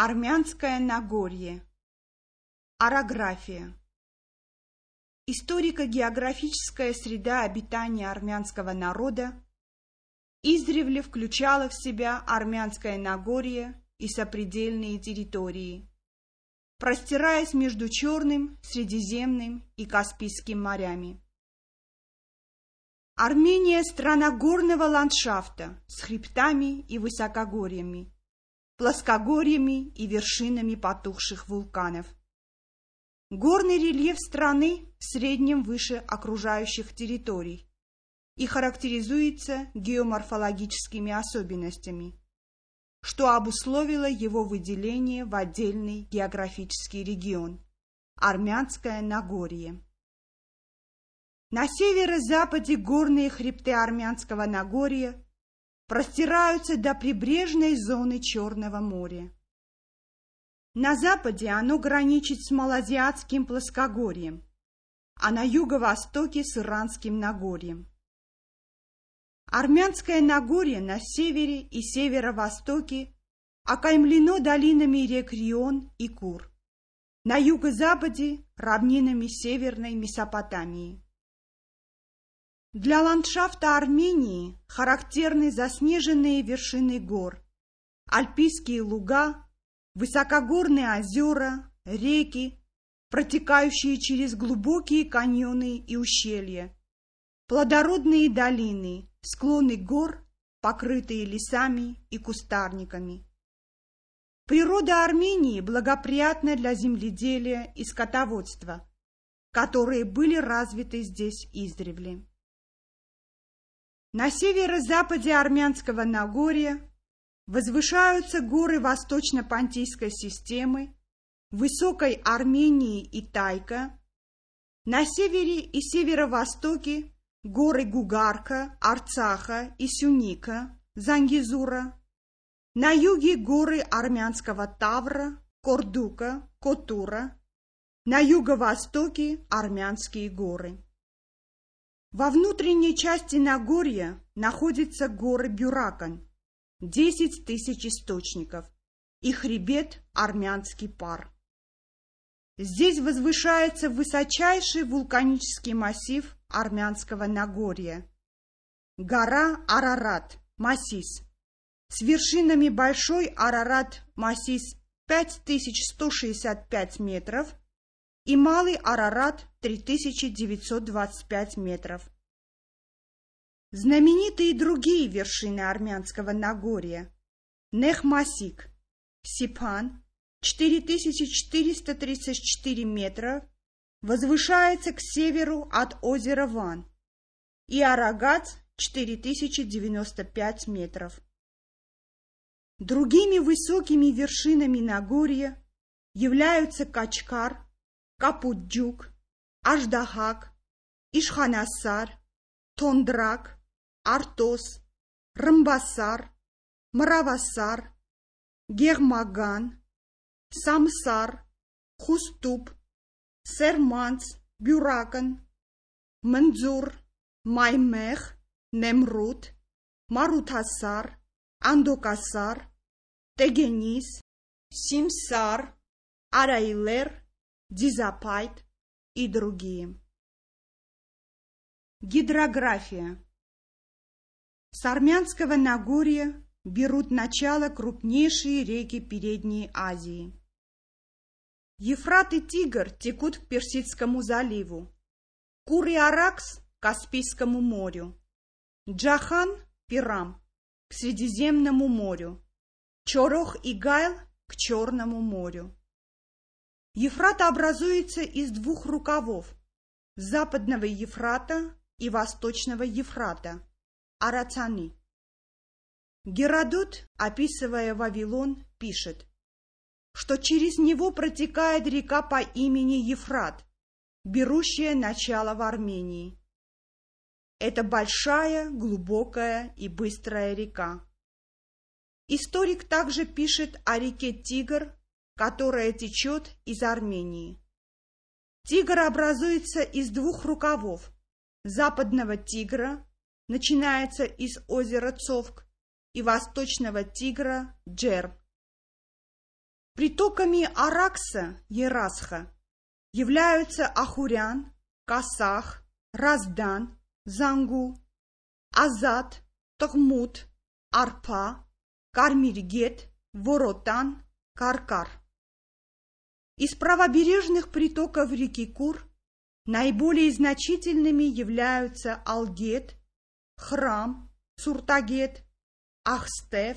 Армянское Нагорье. Орография. Историко-географическая среда обитания армянского народа издревле включала в себя Армянское Нагорье и сопредельные территории, простираясь между Черным, Средиземным и Каспийским морями. Армения – страна горного ландшафта с хребтами и высокогорьями, плоскогорьями и вершинами потухших вулканов. Горный рельеф страны в среднем выше окружающих территорий и характеризуется геоморфологическими особенностями, что обусловило его выделение в отдельный географический регион – Армянское Нагорье. На северо-западе горные хребты Армянского Нагорья простираются до прибрежной зоны Черного моря. На западе оно граничит с Малазиатским плоскогорьем, а на юго-востоке с Иранским Нагорьем. Армянское Нагорье на севере и северо-востоке окаймлено долинами рек Рион и Кур, на юго-западе – равнинами Северной Месопотамии. Для ландшафта Армении характерны заснеженные вершины гор, альпийские луга, высокогорные озера, реки, протекающие через глубокие каньоны и ущелья, плодородные долины, склоны гор, покрытые лесами и кустарниками. Природа Армении благоприятна для земледелия и скотоводства, которые были развиты здесь издревле. На северо-западе Армянского Нагорья возвышаются горы Восточно-Понтийской системы, Высокой Армении и Тайка, на севере и северо-востоке горы Гугарка, Арцаха и Сюника, Зангизура, на юге горы Армянского Тавра, Кордука, Котура, на юго-востоке Армянские горы. Во внутренней части Нагорья находятся горы Бюракан, 10 тысяч источников, и хребет Армянский пар. Здесь возвышается высочайший вулканический массив Армянского Нагорья. Гора Арарат, Массис, с вершинами Большой Арарат Массис 5165 метров и Малый Арарат 3925 метров. Знаменитые другие вершины армянского Нагорья – Нехмасик, Сипан 4434 метра возвышается к северу от озера Ван и Арагац 4095 метров. Другими высокими вершинами Нагорья являются Качкар, Կապուջուկ, Աժդահակ, Իշխանասար, Թոնդրակ, Արտոս, Ռմբասար, Մռավասար, Գեղմագան, Սամսար, Խուստուպ, Սերմանց, Բյուրակն, Մնձուր, Մայմեղ, Նեմրութ, Մարութասար, Անդոկասար, Տեգենիս, Սիմսար, Արայլեր, Дизапайт и другие. Гидрография. С Армянского Нагорья берут начало крупнейшие реки Передней Азии. Ефрат и Тигр текут к Персидскому заливу, Кур и Аракс – к Каспийскому морю, Джахан – Пирам – к Средиземному морю, Чорох и Гайл – к Черному морю. Ефрат образуется из двух рукавов – западного Ефрата и восточного Ефрата – Арацаны. Геродот, описывая Вавилон, пишет, что через него протекает река по имени Ефрат, берущая начало в Армении. Это большая, глубокая и быстрая река. Историк также пишет о реке Тигр которая течет из Армении. Тигр образуется из двух рукавов. Западного Тигра начинается из озера Цовк и восточного Тигра Джер. Притоками Аракса, Ерасха, являются Ахурян, Касах, Раздан, Зангу, Азат, Тахмут, Арпа, Кармиргет, Воротан, Каркар. Из правобережных притоков реки Кур наиболее значительными являются Алгет, Храм, Суртагет, Ахстев,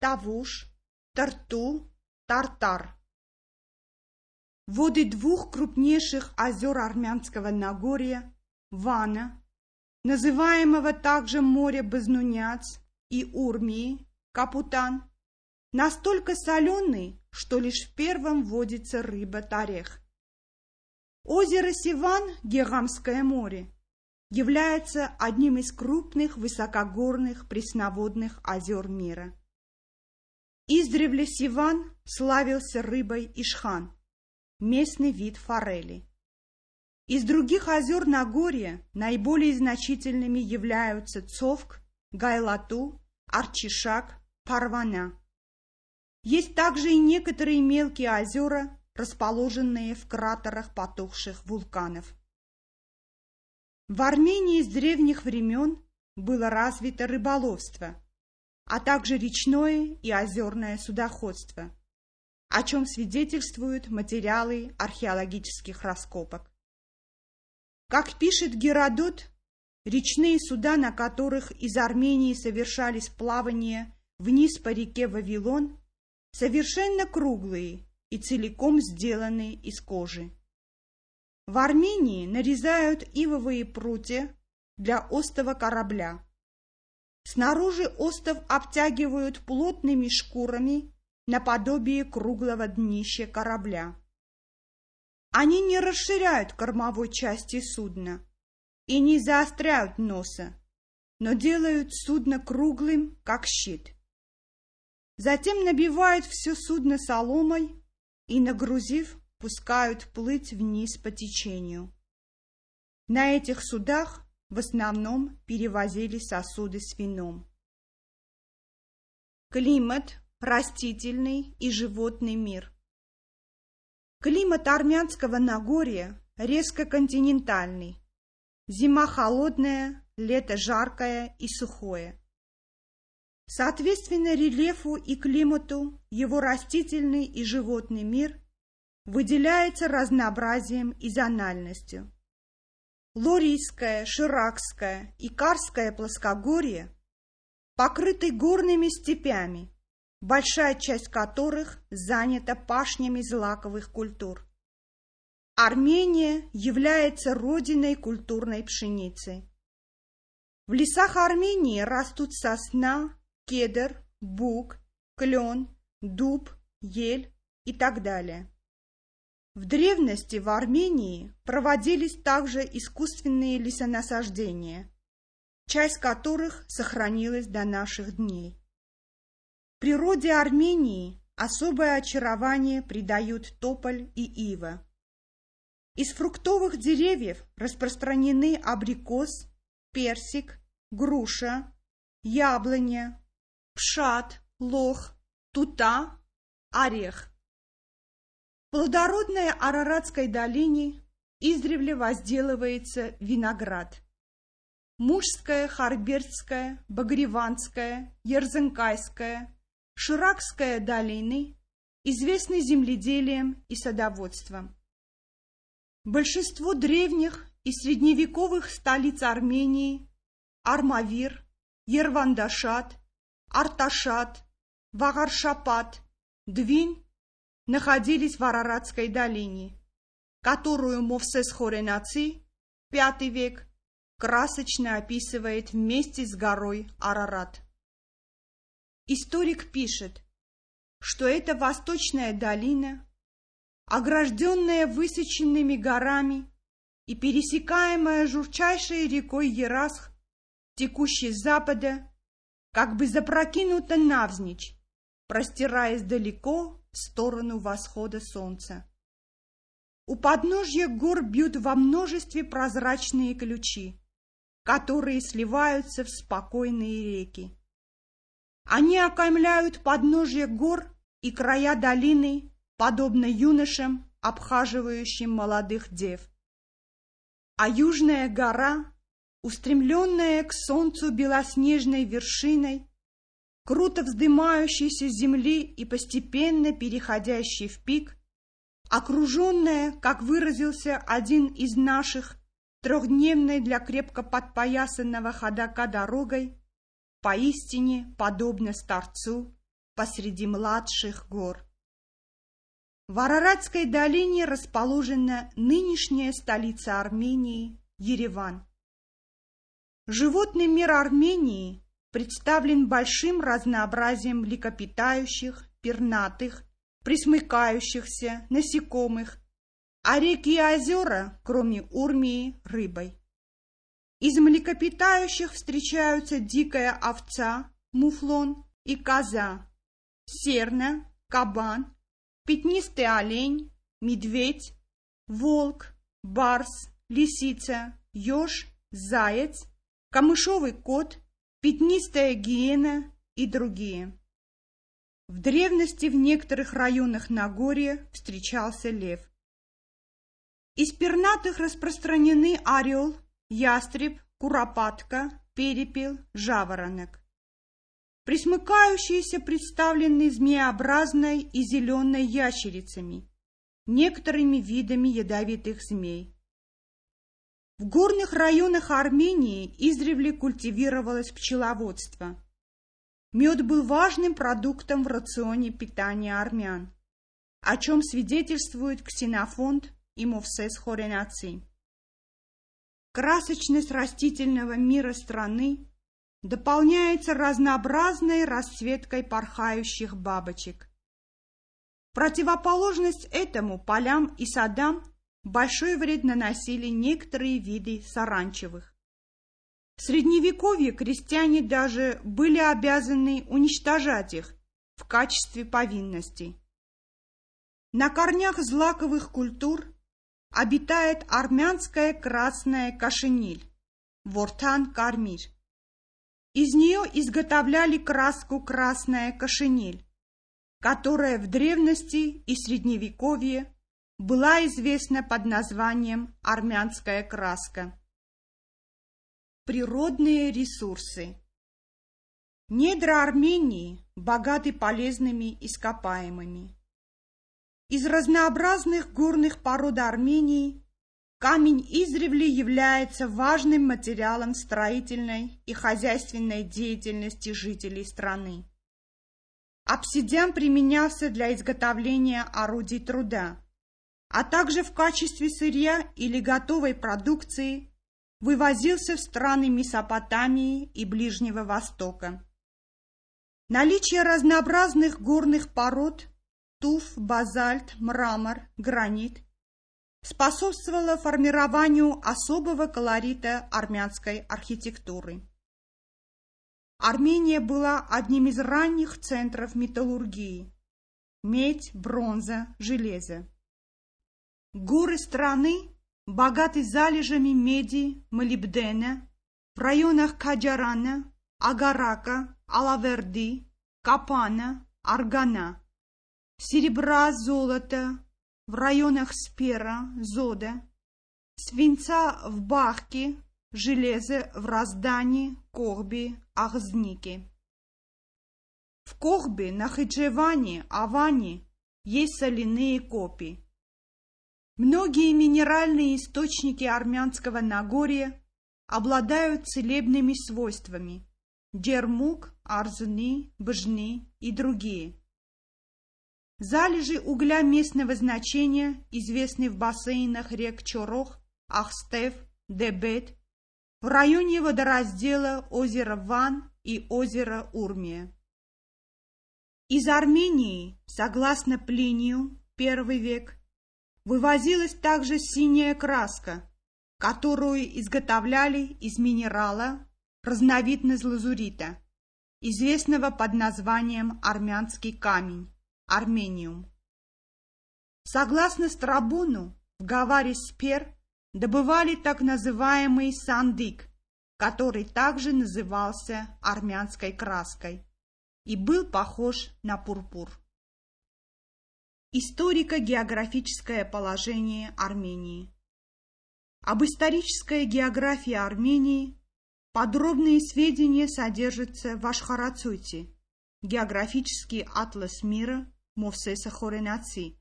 Тавуш, Тарту, Тартар. Воды двух крупнейших озер Армянского Нагорья, Вана, называемого также море Безнуняц и Урмии, Капутан, настолько соленый, что лишь в первом водится рыба-торех. Озеро Сиван, Герамское море, является одним из крупных высокогорных пресноводных озер мира. Издревле Сиван славился рыбой ишхан, местный вид форели. Из других озер Нагорья наиболее значительными являются Цовк, Гайлату, Арчишак, Парвана. Есть также и некоторые мелкие озера, расположенные в кратерах потухших вулканов. В Армении с древних времен было развито рыболовство, а также речное и озерное судоходство, о чем свидетельствуют материалы археологических раскопок. Как пишет Геродот, речные суда, на которых из Армении совершались плавания вниз по реке Вавилон, совершенно круглые и целиком сделаны из кожи. В Армении нарезают ивовые прутья для остова корабля. Снаружи остов обтягивают плотными шкурами наподобие круглого днища корабля. Они не расширяют кормовой части судна и не заостряют носа, но делают судно круглым, как щит. Затем набивают все судно соломой и, нагрузив, пускают плыть вниз по течению. На этих судах в основном перевозили сосуды с вином. Климат, растительный и животный мир. Климат армянского Нагорья резко континентальный. Зима холодная, лето жаркое и сухое. Соответственно рельефу и климату его растительный и животный мир выделяется разнообразием и зональностью. Лорийское, Ширакское и Карское плоскогорье покрыты горными степями, большая часть которых занята пашнями злаковых культур. Армения является родиной культурной пшеницы. В лесах Армении растут сосна, кедр, бук, клен, дуб, ель и так далее. В древности в Армении проводились также искусственные лесонасаждения, часть которых сохранилась до наших дней. Природе Армении особое очарование придают тополь и ива. Из фруктовых деревьев распространены абрикос, персик, груша, яблоня, пшат, лох, тута, орех. Плодородной Араратской долине издревле возделывается виноград. Мужская, Харбертская, Багреванская, Ерзенкайская, Ширакская долины известны земледелием и садоводством. Большинство древних и средневековых столиц Армении – Армавир, Ервандашат, Арташат, Вагаршапат, Двин находились в Араратской долине, которую Мовсес Хоренаци, V век, красочно описывает вместе с горой Арарат. Историк пишет, что эта восточная долина, огражденная высоченными горами и пересекаемая журчайшей рекой Ерасх, текущей с запада, как бы запрокинута навзничь, простираясь далеко в сторону восхода солнца. У подножья гор бьют во множестве прозрачные ключи, которые сливаются в спокойные реки. Они окаймляют подножья гор и края долины подобно юношам, обхаживающим молодых дев. А южная гора, устремленная к солнцу белоснежной вершиной, круто вздымающейся с земли и постепенно переходящей в пик, окруженная, как выразился один из наших, трехдневной для крепко подпоясанного ходока дорогой, поистине подобно старцу посреди младших гор. В Араратской долине расположена нынешняя столица Армении – Ереван. Животный мир Армении представлен большим разнообразием млекопитающих, пернатых, присмыкающихся, насекомых, а реки и озера, кроме Урмии, рыбой. Из млекопитающих встречаются дикая овца, муфлон и коза, серна, кабан, пятнистый олень, медведь, волк, барс, лисица, еж, заяц, камышовый кот, пятнистая гиена и другие. В древности в некоторых районах Нагорья встречался лев. Из пернатых распространены орел, ястреб, куропатка, перепел, жаворонок. Присмыкающиеся представлены змеобразной и зеленой ящерицами, некоторыми видами ядовитых змей. В горных районах Армении издревле культивировалось пчеловодство. Мед был важным продуктом в рационе питания армян, о чем свидетельствует Ксенофонт и Мовсес Хоренаци. Красочность растительного мира страны дополняется разнообразной расцветкой порхающих бабочек. Противоположность этому полям и садам большой вред наносили некоторые виды саранчевых. В Средневековье крестьяне даже были обязаны уничтожать их в качестве повинности. На корнях злаковых культур обитает армянская красная кошениль, вортан кармир. Из нее изготовляли краску красная кошениль, которая в древности и средневековье была известна под названием армянская краска. Природные ресурсы Недра Армении богаты полезными ископаемыми. Из разнообразных горных пород Армении Камень издревле является важным материалом строительной и хозяйственной деятельности жителей страны. Обсидиан применялся для изготовления орудий труда, а также в качестве сырья или готовой продукции вывозился в страны Месопотамии и Ближнего Востока. Наличие разнообразных горных пород – туф, базальт, мрамор, гранит – способствовало формированию особого колорита армянской архитектуры. Армения была одним из ранних центров металлургии – медь, бронза, железо. Горы страны богаты залежами меди, молибдена, в районах Каджарана, Агарака, Алаверды, Капана, Аргана, серебра, золота, в районах Спера, Зода, свинца в Бахке, железо в Раздане, Когбе, Ахзнике. В Когбе, на Хиджеване, Аване есть соляные копи. Многие минеральные источники армянского Нагорья обладают целебными свойствами – дермук, арзны, бжны и другие – Залежи угля местного значения известны в бассейнах рек Чорох, Ахстев, Дебет, в районе водораздела озера Ван и озера Урмия. Из Армении, согласно Плинию, первый век, вывозилась также синяя краска, которую изготовляли из минерала разновидность лазурита, известного под названием армянский камень. Армениум. Согласно Страбону, в Гаваре Спер добывали так называемый сандык, который также назывался армянской краской и был похож на пурпур. Историко-географическое положение Армении. Об исторической географии Армении подробные сведения содержатся в Ашхарацуйте, географический атлас мира Мовсеса Хоренаци,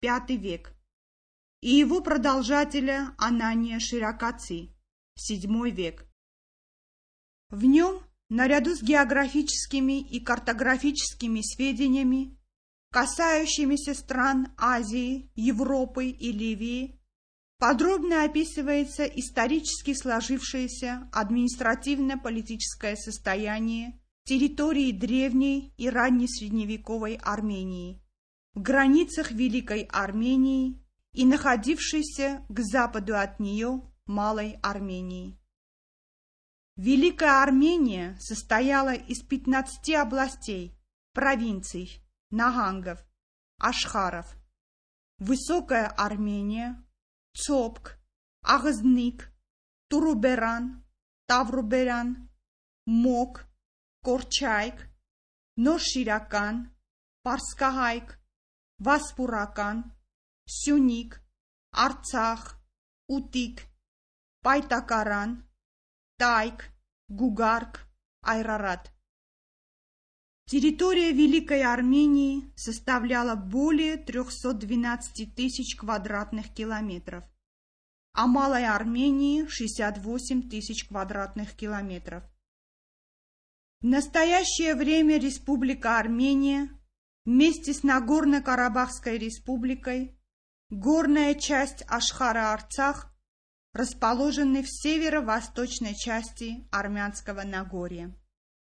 V век, и его продолжателя Анания Ширакаци, VII век. В нем, наряду с географическими и картографическими сведениями, касающимися стран Азии, Европы и Ливии, подробно описывается исторически сложившееся административно-политическое состояние территории древней и раннесредневековой Армении, в границах Великой Армении и находившейся к западу от нее Малой Армении. Великая Армения состояла из 15 областей, провинций, Нагангов, Ашхаров, Высокая Армения, Цопк, Агзник, Туруберан, Тавруберан, Мок, Կորչայք, Նոր Շիրական, Պարսկահայք, Վասպուրական, Սյունիք, Արցախ, Ուտիկ, Պայտակարան, Тайк, Гугарк, Айрарат. Территория Великой Армении составляла более 312 тысяч квадратных километров, а Малой Армении – 68 тысяч квадратных километров. В настоящее время Республика Армения вместе с Нагорно-Карабахской республикой, горная часть Ашхара-Арцах, расположены в северо-восточной части Армянского Нагорья.